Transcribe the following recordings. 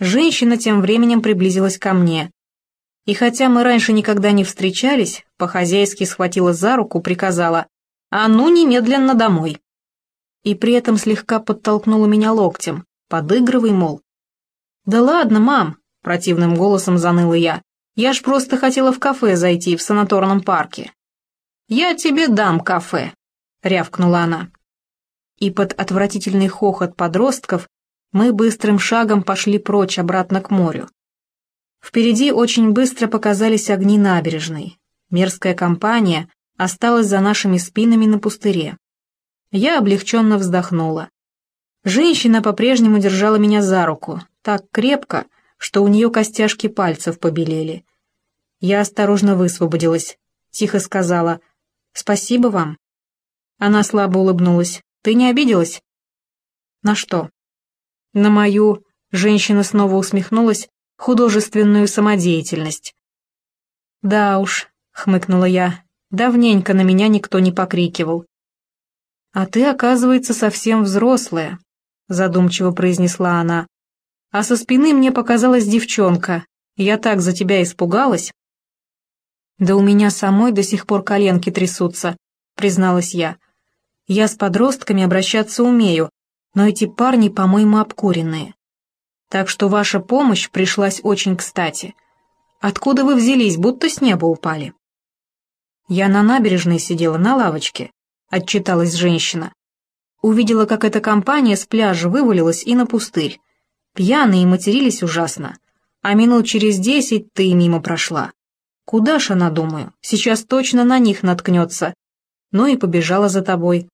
Женщина тем временем приблизилась ко мне. И хотя мы раньше никогда не встречались, по-хозяйски схватила за руку, приказала «А ну, немедленно домой!» И при этом слегка подтолкнула меня локтем, подыгрывай, мол. «Да ладно, мам!» — противным голосом заныла я. «Я ж просто хотела в кафе зайти в санаторном парке». «Я тебе дам кафе!» — рявкнула она. И под отвратительный хохот подростков мы быстрым шагом пошли прочь обратно к морю. Впереди очень быстро показались огни набережной. Мерзкая компания осталась за нашими спинами на пустыре. Я облегченно вздохнула. Женщина по-прежнему держала меня за руку, так крепко, что у нее костяшки пальцев побелели. Я осторожно высвободилась, тихо сказала «Спасибо вам». Она слабо улыбнулась. «Ты не обиделась?» «На что?» На мою, женщина снова усмехнулась, художественную самодеятельность. «Да уж», — хмыкнула я, — «давненько на меня никто не покрикивал». «А ты, оказывается, совсем взрослая», — задумчиво произнесла она. «А со спины мне показалась девчонка. Я так за тебя испугалась». «Да у меня самой до сих пор коленки трясутся», — призналась я. «Я с подростками обращаться умею, но эти парни, по-моему, обкуренные. Так что ваша помощь пришлась очень кстати. Откуда вы взялись, будто с неба упали?» «Я на набережной сидела, на лавочке», — отчиталась женщина. Увидела, как эта компания с пляжа вывалилась и на пустырь. Пьяные матерились ужасно. А минут через десять ты мимо прошла. Куда ж она, думаю, сейчас точно на них наткнется. Ну и побежала за тобой.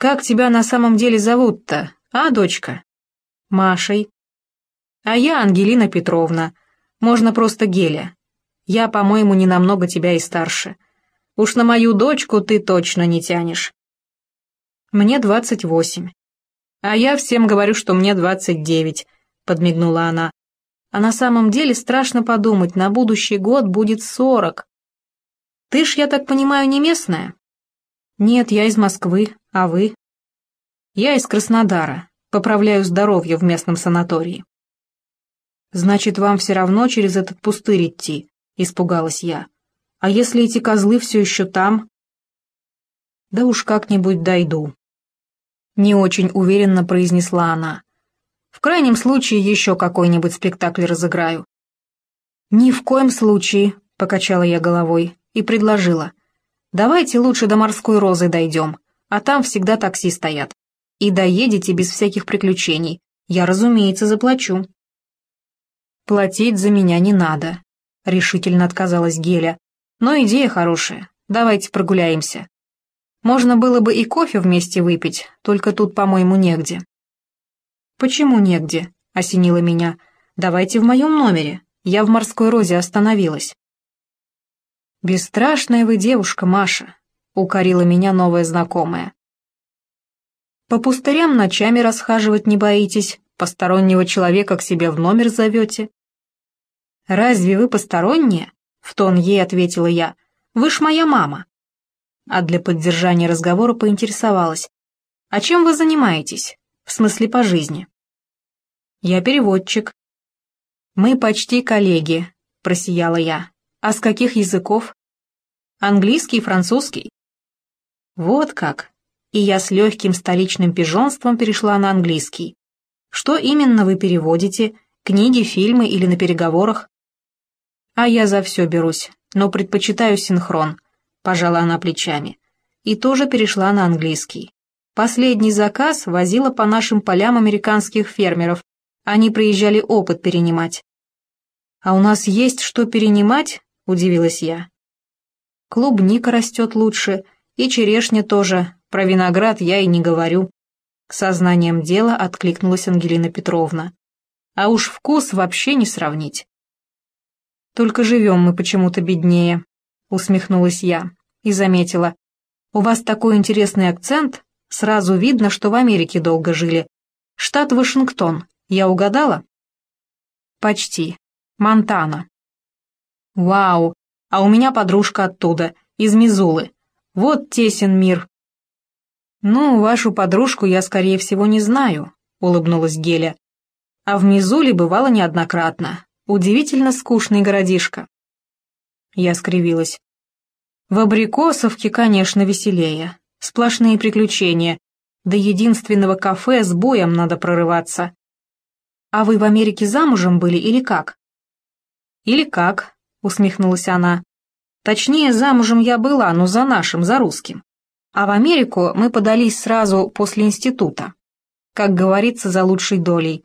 «Как тебя на самом деле зовут-то, а, дочка?» «Машей». «А я Ангелина Петровна. Можно просто Геля. Я, по-моему, не намного тебя и старше. Уж на мою дочку ты точно не тянешь». «Мне двадцать восемь». «А я всем говорю, что мне двадцать девять», — подмигнула она. «А на самом деле страшно подумать, на будущий год будет сорок». «Ты ж, я так понимаю, не местная?» «Нет, я из Москвы, а вы?» «Я из Краснодара, поправляю здоровье в местном санатории». «Значит, вам все равно через этот пустырь идти», — испугалась я. «А если эти козлы все еще там?» «Да уж как-нибудь дойду», — не очень уверенно произнесла она. «В крайнем случае еще какой-нибудь спектакль разыграю». «Ни в коем случае», — покачала я головой и предложила. Давайте лучше до морской розы дойдем, а там всегда такси стоят. И доедете без всяких приключений. Я, разумеется, заплачу». «Платить за меня не надо», — решительно отказалась Геля. «Но идея хорошая. Давайте прогуляемся. Можно было бы и кофе вместе выпить, только тут, по-моему, негде». «Почему негде?» — осенило меня. «Давайте в моем номере. Я в морской розе остановилась». «Бесстрашная вы девушка, Маша», — укорила меня новая знакомая. «По пустырям ночами расхаживать не боитесь, постороннего человека к себе в номер зовете». «Разве вы посторонняя?» — в тон ей ответила я. «Вы ж моя мама». А для поддержания разговора поинтересовалась. «А чем вы занимаетесь? В смысле по жизни?» «Я переводчик». «Мы почти коллеги», — просияла я. А с каких языков? Английский французский. Вот как. И я с легким столичным пижонством перешла на английский. Что именно вы переводите? Книги, фильмы или на переговорах? А я за все берусь, но предпочитаю синхрон, пожала она плечами. И тоже перешла на английский. Последний заказ возила по нашим полям американских фермеров. Они приезжали опыт перенимать. А у нас есть что перенимать? удивилась я. Клубника растет лучше, и черешня тоже, про виноград я и не говорю. Сознанием дела откликнулась Ангелина Петровна. А уж вкус вообще не сравнить. Только живем мы почему-то беднее, усмехнулась я и заметила. У вас такой интересный акцент, сразу видно, что в Америке долго жили. Штат Вашингтон, я угадала? Почти. Монтана. Вау, а у меня подружка оттуда, из Мизулы. Вот тесен мир. Ну, вашу подружку я, скорее всего, не знаю, улыбнулась Геля. А в Мизуле бывало неоднократно. Удивительно скучный городишко. Я скривилась. В Абрикосовке, конечно, веселее. Сплошные приключения. До единственного кафе с боем надо прорываться. А вы в Америке замужем были или как? Или как, усмехнулась она. Точнее, замужем я была, но за нашим, за русским. А в Америку мы подались сразу после института. Как говорится, за лучшей долей.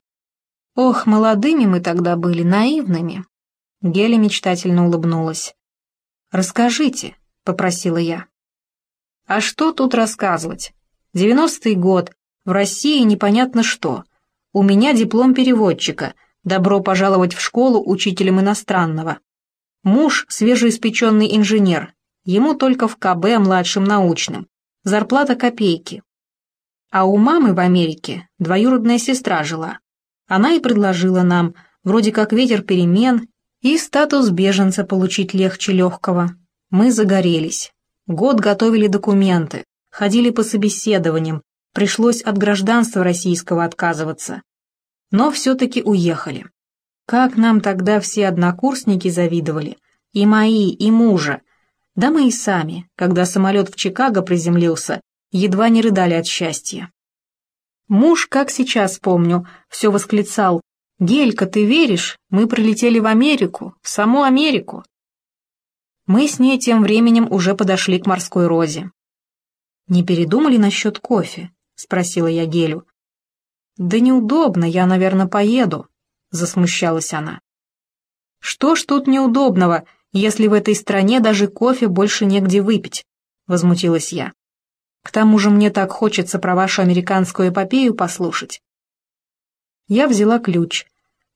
Ох, молодыми мы тогда были, наивными. Геля мечтательно улыбнулась. «Расскажите», — попросила я. «А что тут рассказывать? Девяностый год, в России непонятно что. У меня диплом переводчика, добро пожаловать в школу учителем иностранного. Муж — свежеиспеченный инженер, ему только в КБ младшим научным. Зарплата копейки. А у мамы в Америке двоюродная сестра жила. Она и предложила нам, вроде как ветер перемен, и статус беженца получить легче легкого. Мы загорелись. Год готовили документы, ходили по собеседованиям, пришлось от гражданства российского отказываться. Но все-таки уехали. Как нам тогда все однокурсники завидовали, и мои, и мужа. Да мы и сами, когда самолет в Чикаго приземлился, едва не рыдали от счастья. Муж, как сейчас помню, все восклицал «Гелька, ты веришь? Мы прилетели в Америку, в саму Америку». Мы с ней тем временем уже подошли к морской розе. «Не передумали насчет кофе?» — спросила я Гелю. «Да неудобно, я, наверное, поеду», — засмущалась она. «Что ж тут неудобного, если в этой стране даже кофе больше негде выпить?» — возмутилась я. К тому же мне так хочется про вашу американскую эпопею послушать. Я взяла ключ.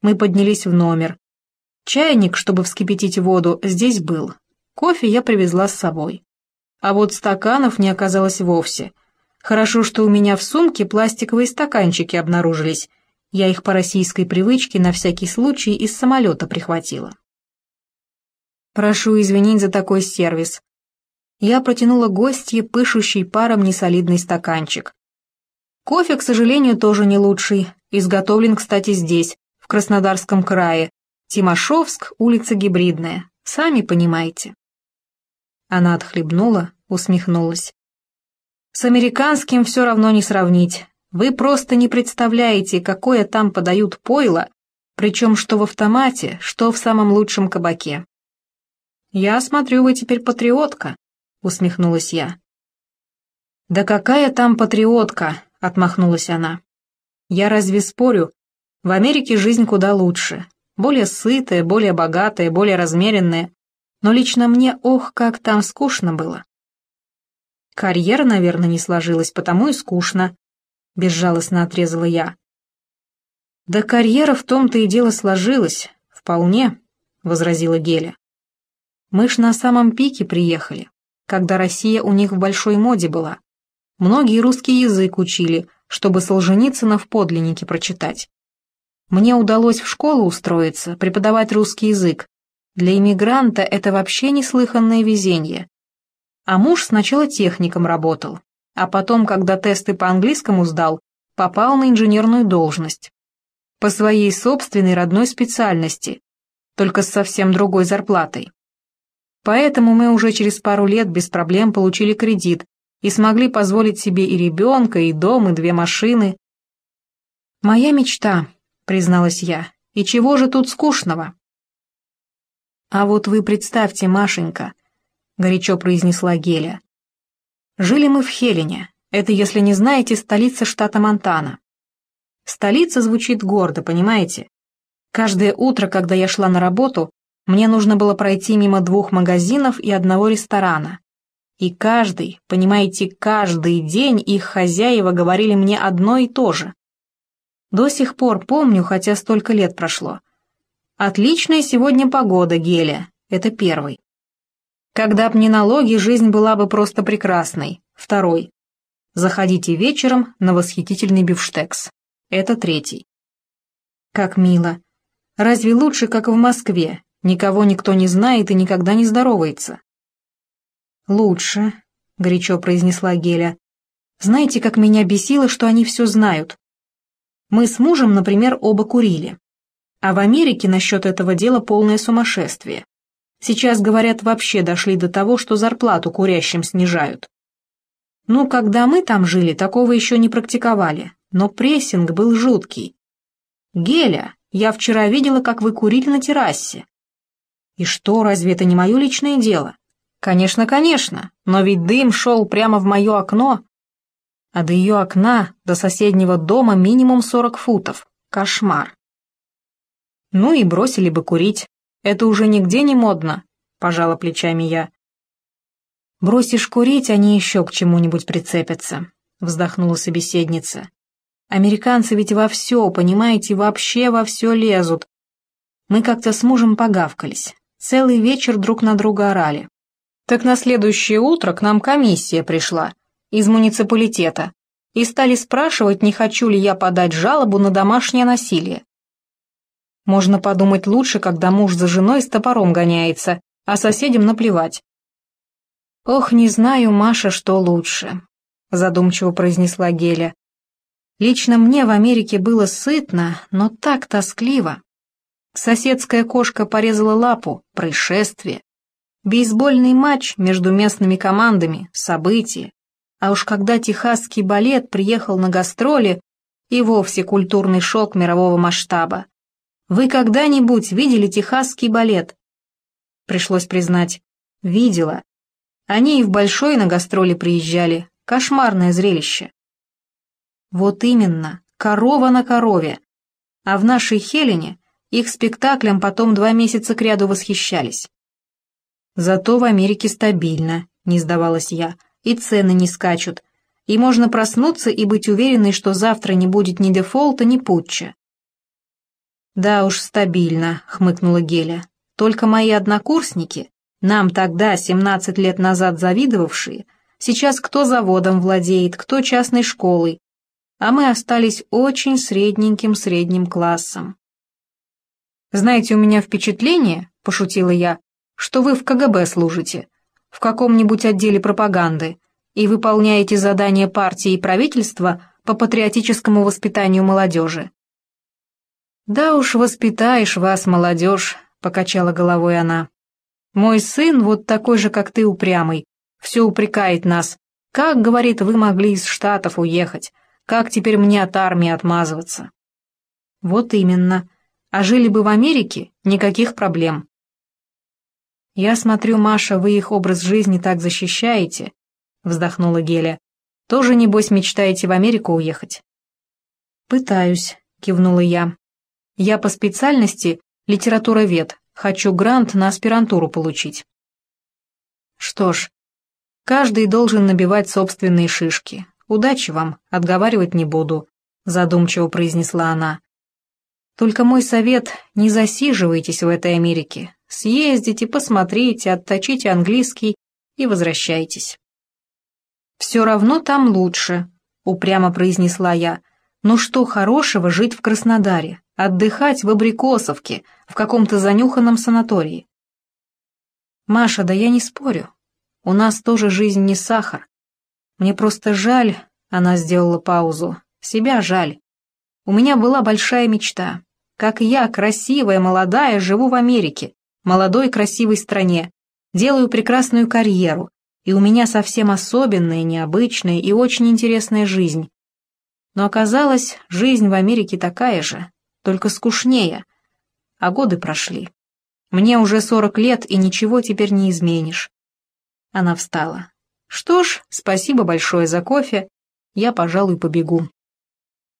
Мы поднялись в номер. Чайник, чтобы вскипятить воду, здесь был. Кофе я привезла с собой. А вот стаканов не оказалось вовсе. Хорошо, что у меня в сумке пластиковые стаканчики обнаружились. Я их по российской привычке на всякий случай из самолета прихватила. Прошу извинить за такой сервис я протянула гостье пышущий паром несолидный стаканчик. Кофе, к сожалению, тоже не лучший, изготовлен, кстати, здесь, в Краснодарском крае. Тимошовск, улица Гибридная, сами понимаете. Она отхлебнула, усмехнулась. С американским все равно не сравнить. Вы просто не представляете, какое там подают пойло, причем что в автомате, что в самом лучшем кабаке. Я смотрю, вы теперь патриотка, — усмехнулась я. «Да какая там патриотка!» — отмахнулась она. «Я разве спорю? В Америке жизнь куда лучше. Более сытая, более богатая, более размеренная. Но лично мне, ох, как там скучно было». «Карьера, наверное, не сложилась, потому и скучно», — безжалостно отрезала я. «Да карьера в том-то и дело сложилась, вполне», — возразила Геля. «Мы ж на самом пике приехали когда Россия у них в большой моде была. Многие русский язык учили, чтобы Солженицына в подлиннике прочитать. Мне удалось в школу устроиться, преподавать русский язык. Для иммигранта это вообще неслыханное везение. А муж сначала техником работал, а потом, когда тесты по английскому сдал, попал на инженерную должность. По своей собственной родной специальности, только с совсем другой зарплатой. Поэтому мы уже через пару лет без проблем получили кредит и смогли позволить себе и ребенка, и дом, и две машины. «Моя мечта», — призналась я, — «и чего же тут скучного?» «А вот вы представьте, Машенька», — горячо произнесла Геля. «Жили мы в Хелене, это, если не знаете, столица штата Монтана. Столица звучит гордо, понимаете? Каждое утро, когда я шла на работу, мне нужно было пройти мимо двух магазинов и одного ресторана. И каждый, понимаете, каждый день их хозяева говорили мне одно и то же. До сих пор помню, хотя столько лет прошло. Отличная сегодня погода, Геля, это первый. Когда б не налоги, жизнь была бы просто прекрасной. Второй. Заходите вечером на восхитительный бифштекс. Это третий. Как мило. Разве лучше, как в Москве, Никого никто не знает и никогда не здоровается. «Лучше», — горячо произнесла Геля. «Знаете, как меня бесило, что они все знают?» Мы с мужем, например, оба курили. А в Америке насчет этого дела полное сумасшествие. Сейчас, говорят, вообще дошли до того, что зарплату курящим снижают. Ну, когда мы там жили, такого еще не практиковали, но прессинг был жуткий. Геля, я вчера видела, как вы курили на террасе. И что, разве это не мое личное дело? Конечно, конечно, но ведь дым шел прямо в мое окно. А до ее окна, до соседнего дома минимум сорок футов. Кошмар. Ну и бросили бы курить. Это уже нигде не модно, пожала плечами я. Бросишь курить, они еще к чему-нибудь прицепятся, вздохнула собеседница. Американцы ведь во все, понимаете, вообще во все лезут. Мы как-то с мужем погавкались. Целый вечер друг на друга орали. Так на следующее утро к нам комиссия пришла из муниципалитета и стали спрашивать, не хочу ли я подать жалобу на домашнее насилие. Можно подумать лучше, когда муж за женой с топором гоняется, а соседям наплевать. «Ох, не знаю, Маша, что лучше», — задумчиво произнесла Геля. Лично мне в Америке было сытно, но так тоскливо. Соседская кошка порезала лапу, происшествие. Бейсбольный матч между местными командами, событие. А уж когда техасский балет приехал на гастроли, и вовсе культурный шок мирового масштаба. Вы когда-нибудь видели техасский балет? Пришлось признать, видела. Они и в Большой на гастроли приезжали. Кошмарное зрелище. Вот именно, корова на корове. А в нашей Хелене их спектаклям потом два месяца кряду восхищались. Зато в Америке стабильно, не сдавалась я, и цены не скачут, и можно проснуться и быть уверенной, что завтра не будет ни дефолта, ни путча. «Да уж, стабильно», — хмыкнула Геля. «Только мои однокурсники, нам тогда, 17 лет назад завидовавшие, сейчас кто заводом владеет, кто частной школой, а мы остались очень средненьким средним классом. «Знаете, у меня впечатление, — пошутила я, — что вы в КГБ служите, в каком-нибудь отделе пропаганды, и выполняете задания партии и правительства по патриотическому воспитанию молодежи». «Да уж воспитаешь вас, молодежь», — покачала головой она. «Мой сын вот такой же, как ты, упрямый, все упрекает нас. Как, говорит, вы могли из Штатов уехать? Как теперь мне от армии отмазываться? Вот именно. А жили бы в Америке, никаких проблем. Я смотрю, Маша, вы их образ жизни так защищаете, вздохнула Геля. Тоже, небось, мечтаете в Америку уехать? Пытаюсь, кивнула я. Я по специальности литературовед, хочу грант на аспирантуру получить. Что ж, каждый должен набивать собственные шишки, «Удачи вам, отговаривать не буду», — задумчиво произнесла она. «Только мой совет — не засиживайтесь в этой Америке. Съездите, посмотрите, отточите английский и возвращайтесь». «Все равно там лучше», — упрямо произнесла я. «Ну что хорошего жить в Краснодаре, отдыхать в Абрикосовке, в каком-то занюханном санатории?» «Маша, да я не спорю. У нас тоже жизнь не сахар. Мне просто жаль, она сделала паузу, себя жаль. У меня была большая мечта. Как я, красивая, молодая, живу в Америке, молодой красивой стране, делаю прекрасную карьеру, и у меня совсем особенная, необычная и очень интересная жизнь. Но оказалось, жизнь в Америке такая же, только скучнее. А годы прошли. Мне уже сорок лет, и ничего теперь не изменишь. Она встала. Что ж, спасибо большое за кофе. Я, пожалуй, побегу.